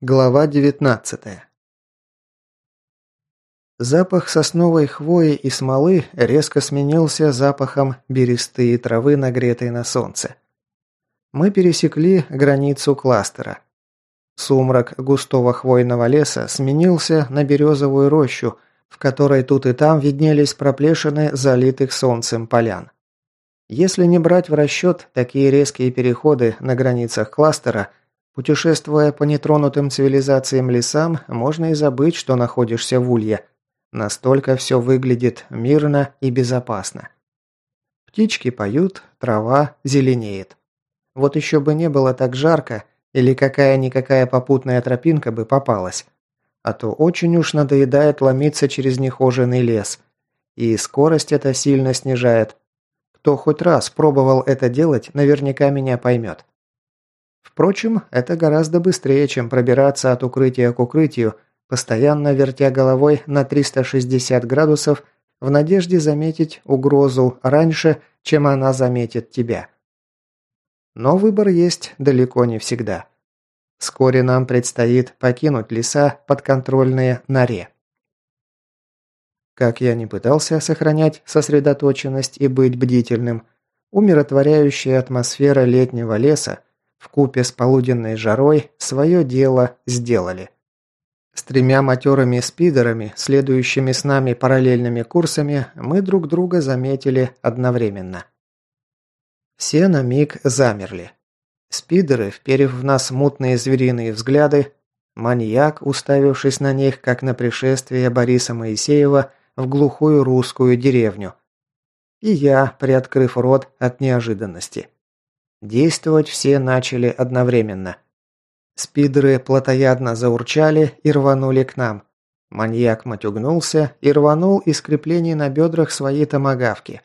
Глава 19 Запах сосновой хвои и смолы резко сменился запахом бересты травы, нагретой на солнце. Мы пересекли границу кластера. Сумрак густого хвойного леса сменился на березовую рощу, в которой тут и там виднелись проплешины залитых солнцем полян. Если не брать в расчет такие резкие переходы на границах кластера – Путешествуя по нетронутым цивилизациям лесам, можно и забыть, что находишься в улье. Настолько все выглядит мирно и безопасно. Птички поют, трава зеленеет. Вот еще бы не было так жарко, или какая-никакая попутная тропинка бы попалась. А то очень уж надоедает ломиться через нехоженный лес. И скорость это сильно снижает. Кто хоть раз пробовал это делать, наверняка меня поймет. Впрочем, это гораздо быстрее, чем пробираться от укрытия к укрытию, постоянно вертя головой на 360 градусов в надежде заметить угрозу раньше, чем она заметит тебя. Но выбор есть далеко не всегда. Вскоре нам предстоит покинуть леса, подконтрольные норе. Как я не пытался сохранять сосредоточенность и быть бдительным, умиротворяющая атмосфера летнего леса в купе с полуденной жарой свое дело сделали. С тремя матерыми спидерами, следующими с нами параллельными курсами, мы друг друга заметили одновременно. Все на миг замерли. Спидеры, вперев в нас мутные звериные взгляды, маньяк, уставившись на них, как на пришествие Бориса Моисеева в глухую русскую деревню. И я, приоткрыв рот от неожиданности. Действовать все начали одновременно. Спидеры плотоядно заурчали и рванули к нам. Маньяк матюгнулся и рванул из креплений на бедрах своей томагавки.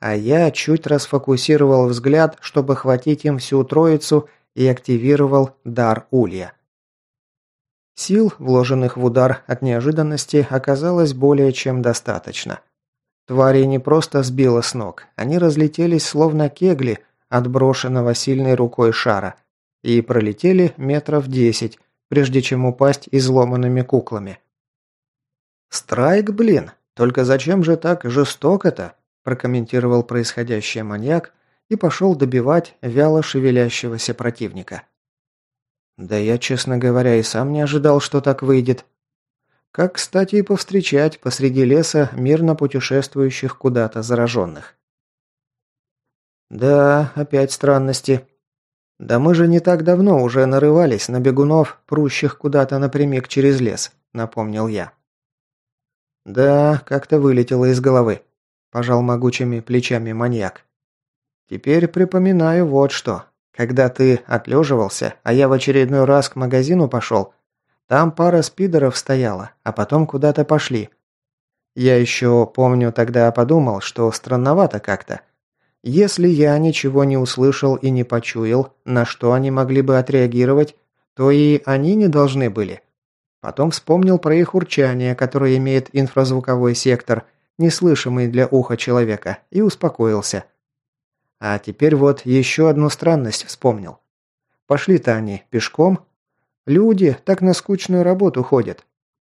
А я чуть расфокусировал взгляд, чтобы хватить им всю троицу и активировал дар улья. Сил, вложенных в удар от неожиданности, оказалось более чем достаточно. Твари не просто сбило с ног, они разлетелись словно кегли, отброшенного сильной рукой шара, и пролетели метров десять, прежде чем упасть изломанными куклами. «Страйк, блин! Только зачем же так жестоко-то?» прокомментировал происходящее маньяк и пошел добивать вяло шевелящегося противника. «Да я, честно говоря, и сам не ожидал, что так выйдет», как, кстати, и повстречать посреди леса мирно путешествующих куда-то зараженных. «Да, опять странности. Да мы же не так давно уже нарывались на бегунов, прущих куда-то напрямик через лес», — напомнил я. «Да, как-то вылетело из головы», – пожал могучими плечами маньяк. «Теперь припоминаю вот что. Когда ты отлеживался, а я в очередной раз к магазину пошел, там пара спидеров стояла, а потом куда-то пошли. Я еще, помню, тогда подумал, что странновато как-то. Если я ничего не услышал и не почуял, на что они могли бы отреагировать, то и они не должны были. Потом вспомнил про их урчание, которое имеет инфразвуковой сектор, неслышимый для уха человека, и успокоился. А теперь вот еще одну странность вспомнил. Пошли-то они пешком. Люди так на скучную работу ходят.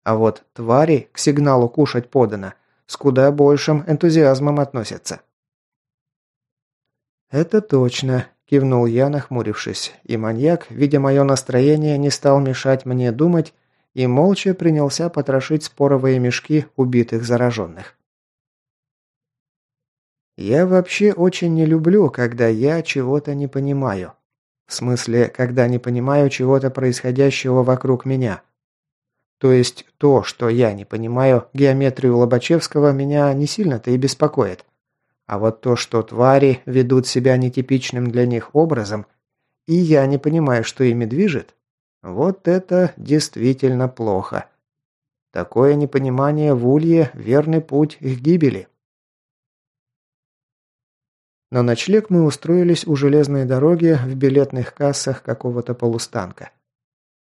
А вот твари к сигналу кушать подано с куда большим энтузиазмом относятся. «Это точно», – кивнул я, нахмурившись, и маньяк, видя мое настроение, не стал мешать мне думать и молча принялся потрошить споровые мешки убитых зараженных. Я вообще очень не люблю, когда я чего-то не понимаю. В смысле, когда не понимаю чего-то происходящего вокруг меня. То есть то, что я не понимаю, геометрию Лобачевского меня не сильно-то и беспокоит. А вот то, что твари ведут себя нетипичным для них образом, и я не понимаю, что ими движет, вот это действительно плохо. Такое непонимание в улье – верный путь к гибели. На ночлег мы устроились у железной дороги в билетных кассах какого-то полустанка.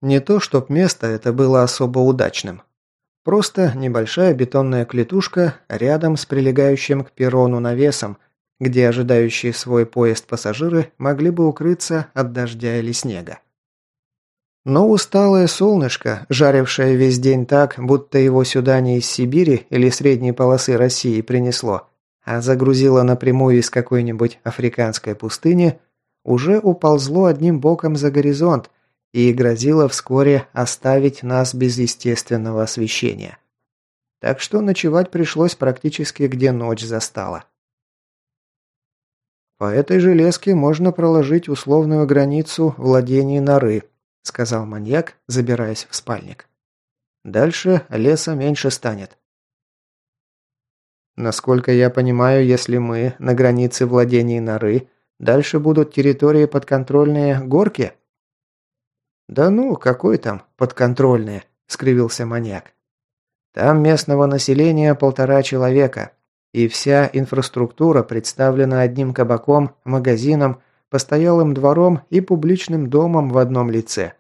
Не то, чтоб место это было особо удачным. Просто небольшая бетонная клетушка рядом с прилегающим к перрону навесом, где ожидающие свой поезд пассажиры могли бы укрыться от дождя или снега. Но усталое солнышко, жарившее весь день так, будто его сюда не из Сибири или средней полосы России принесло, а загрузило напрямую из какой-нибудь африканской пустыни, уже уползло одним боком за горизонт и грозило вскоре оставить нас без естественного освещения. Так что ночевать пришлось практически где ночь застала. По этой железке можно проложить условную границу владений норы, сказал маньяк, забираясь в спальник. Дальше леса меньше станет. Насколько я понимаю, если мы на границе владений норы, дальше будут территории подконтрольные горки? Да ну, какой там подконтрольные, скривился маньяк. Там местного населения полтора человека, и вся инфраструктура представлена одним кабаком, магазином, постоялым двором и публичным домом в одном лице.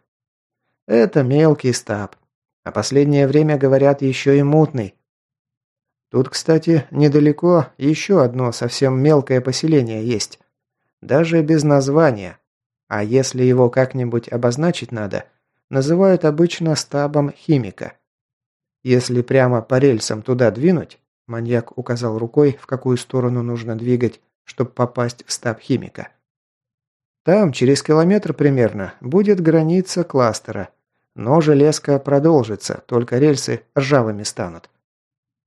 Это мелкий стаб. А последнее время, говорят, еще и мутный. Тут, кстати, недалеко еще одно совсем мелкое поселение есть. Даже без названия. А если его как-нибудь обозначить надо, называют обычно стабом химика. Если прямо по рельсам туда двинуть, маньяк указал рукой, в какую сторону нужно двигать, чтобы попасть в стаб химика. Там, через километр примерно, будет граница кластера. Но железка продолжится, только рельсы ржавыми станут.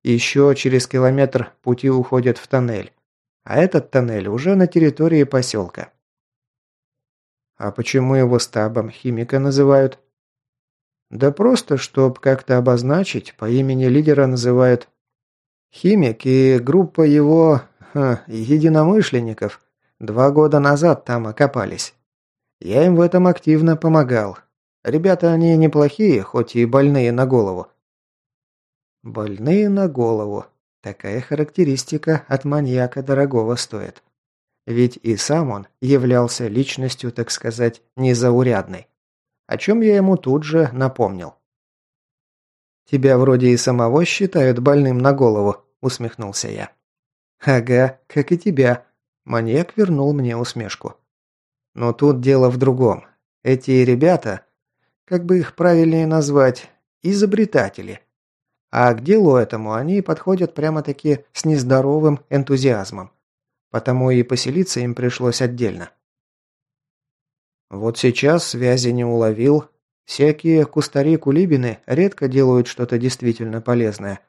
Еще через километр пути уходят в тоннель. А этот тоннель уже на территории поселка. А почему его стабом химика называют? Да просто, чтоб как-то обозначить, по имени лидера называют химик и группа его ха, единомышленников два года назад там окопались. Я им в этом активно помогал. Ребята они неплохие, хоть и больные на голову. Больные на голову. Такая характеристика от маньяка дорогого стоит. Ведь и сам он являлся личностью, так сказать, незаурядной. О чем я ему тут же напомнил. «Тебя вроде и самого считают больным на голову», – усмехнулся я. «Ага, как и тебя», – маньяк вернул мне усмешку. «Но тут дело в другом. Эти ребята, как бы их правильнее назвать, изобретатели. А к делу этому они подходят прямо-таки с нездоровым энтузиазмом. Потому и поселиться им пришлось отдельно. Вот сейчас связи не уловил. Всякие кустари-кулибины редко делают что-то действительно полезное.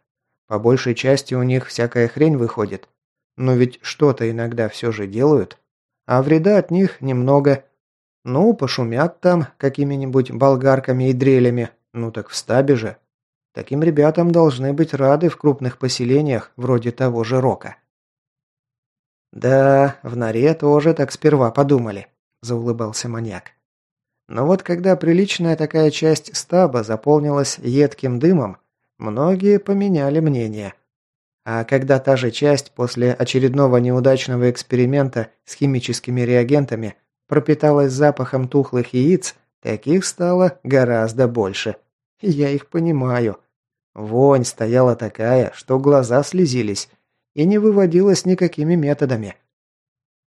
По большей части у них всякая хрень выходит. Но ведь что-то иногда все же делают. А вреда от них немного. Ну, пошумят там какими-нибудь болгарками и дрелями. Ну так в стабе же. Таким ребятам должны быть рады в крупных поселениях, вроде того же Рока. «Да, в норе тоже так сперва подумали», – заулыбался маньяк. Но вот когда приличная такая часть стаба заполнилась едким дымом, многие поменяли мнение. А когда та же часть после очередного неудачного эксперимента с химическими реагентами пропиталась запахом тухлых яиц, таких стало гораздо больше. Я их понимаю. Вонь стояла такая, что глаза слезились, и не выводилась никакими методами.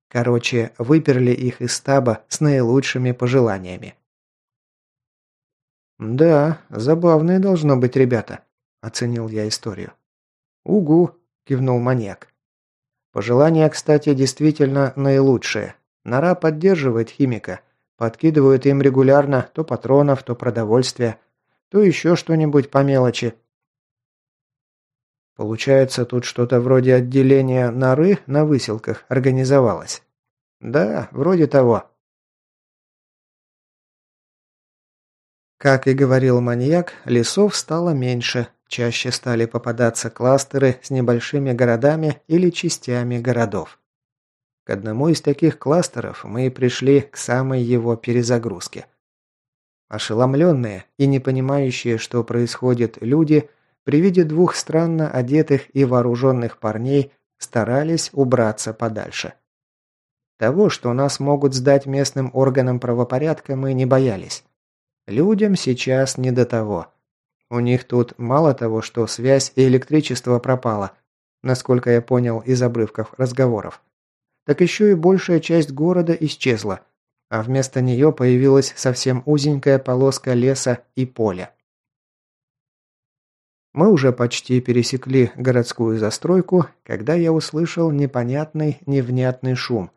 Короче, выперли их из стаба с наилучшими пожеланиями. «Да, забавные должно быть ребята», – оценил я историю. «Угу», – кивнул маньяк. Пожелания, кстати, действительно наилучшие. Нора поддерживает химика, подкидывают им регулярно то патронов, то продовольствия, то еще что-нибудь по мелочи, Получается, тут что-то вроде отделения норы на выселках организовалось. Да, вроде того. Как и говорил маньяк, лесов стало меньше, чаще стали попадаться кластеры с небольшими городами или частями городов. К одному из таких кластеров мы пришли к самой его перезагрузке. Ошеломленные и не понимающие, что происходит люди – при виде двух странно одетых и вооруженных парней старались убраться подальше. Того, что нас могут сдать местным органам правопорядка, мы не боялись. Людям сейчас не до того. У них тут мало того, что связь и электричество пропало, насколько я понял из обрывков разговоров, так еще и большая часть города исчезла, а вместо нее появилась совсем узенькая полоска леса и поля. Мы уже почти пересекли городскую застройку, когда я услышал непонятный, невнятный шум.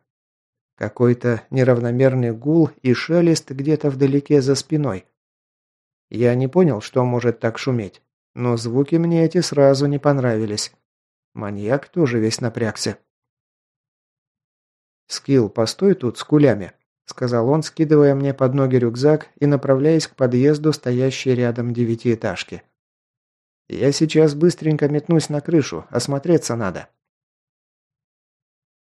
Какой-то неравномерный гул и шелест где-то вдалеке за спиной. Я не понял, что может так шуметь, но звуки мне эти сразу не понравились. Маньяк тоже весь напрягся. «Скилл, постой тут с кулями», – сказал он, скидывая мне под ноги рюкзак и направляясь к подъезду, стоящей рядом девятиэтажки. Я сейчас быстренько метнусь на крышу, осмотреться надо.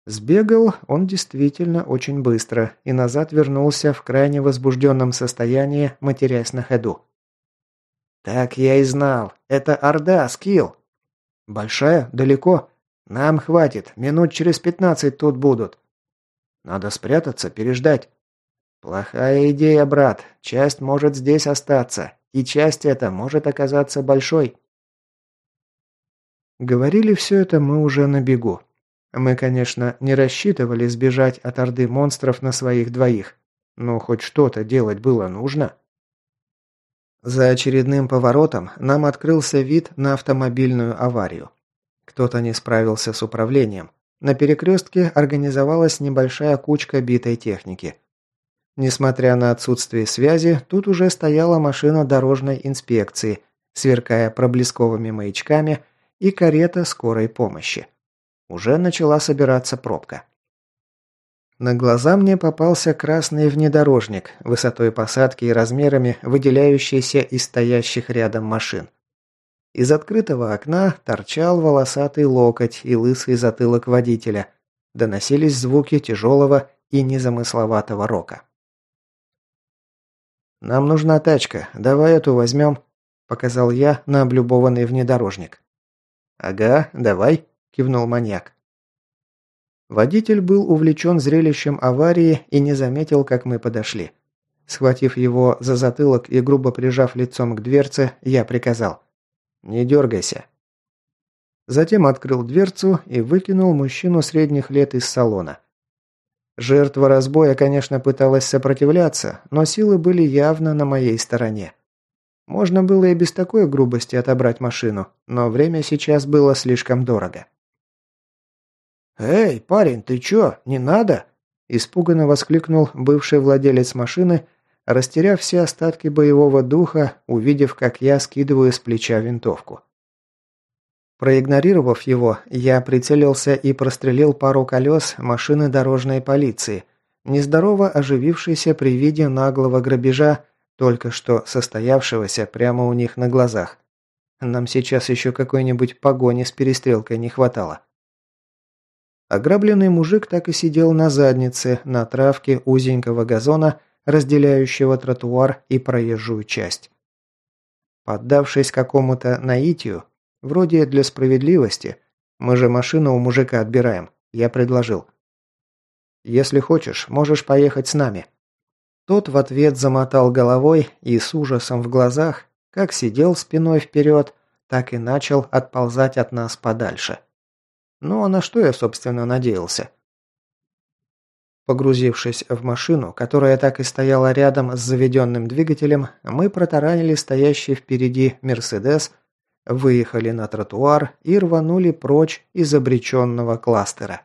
Сбегал он действительно очень быстро и назад вернулся в крайне возбужденном состоянии, матерясь на ходу. «Так я и знал. Это Орда, Скилл!» «Большая? Далеко? Нам хватит. Минут через пятнадцать тут будут». «Надо спрятаться, переждать». «Плохая идея, брат. Часть может здесь остаться. И часть эта может оказаться большой. Говорили все это мы уже на бегу. Мы, конечно, не рассчитывали сбежать от орды монстров на своих двоих, но хоть что-то делать было нужно. За очередным поворотом нам открылся вид на автомобильную аварию. Кто-то не справился с управлением. На перекрестке организовалась небольшая кучка битой техники. Несмотря на отсутствие связи, тут уже стояла машина дорожной инспекции, сверкая проблесковыми маячками – и карета скорой помощи. Уже начала собираться пробка. На глаза мне попался красный внедорожник, высотой посадки и размерами выделяющийся из стоящих рядом машин. Из открытого окна торчал волосатый локоть и лысый затылок водителя. Доносились звуки тяжелого и незамысловатого рока. «Нам нужна тачка. Давай эту возьмем», – показал я на облюбованный внедорожник. «Ага, давай», – кивнул маньяк. Водитель был увлечен зрелищем аварии и не заметил, как мы подошли. Схватив его за затылок и грубо прижав лицом к дверце, я приказал «Не дергайся». Затем открыл дверцу и выкинул мужчину средних лет из салона. Жертва разбоя, конечно, пыталась сопротивляться, но силы были явно на моей стороне. Можно было и без такой грубости отобрать машину, но время сейчас было слишком дорого. «Эй, парень, ты чё, не надо?» Испуганно воскликнул бывший владелец машины, растеряв все остатки боевого духа, увидев, как я скидываю с плеча винтовку. Проигнорировав его, я прицелился и прострелил пару колес машины дорожной полиции, нездорово оживившейся при виде наглого грабежа, только что состоявшегося прямо у них на глазах. Нам сейчас еще какой-нибудь погони с перестрелкой не хватало. Ограбленный мужик так и сидел на заднице, на травке узенького газона, разделяющего тротуар и проезжую часть. Поддавшись какому-то наитию, вроде для справедливости, мы же машину у мужика отбираем, я предложил. Если хочешь, можешь поехать с нами. Тот в ответ замотал головой и с ужасом в глазах, как сидел спиной вперед, так и начал отползать от нас подальше. Ну а на что я, собственно, надеялся? Погрузившись в машину, которая так и стояла рядом с заведенным двигателем, мы протаранили стоящий впереди «Мерседес», выехали на тротуар и рванули прочь из обреченного кластера.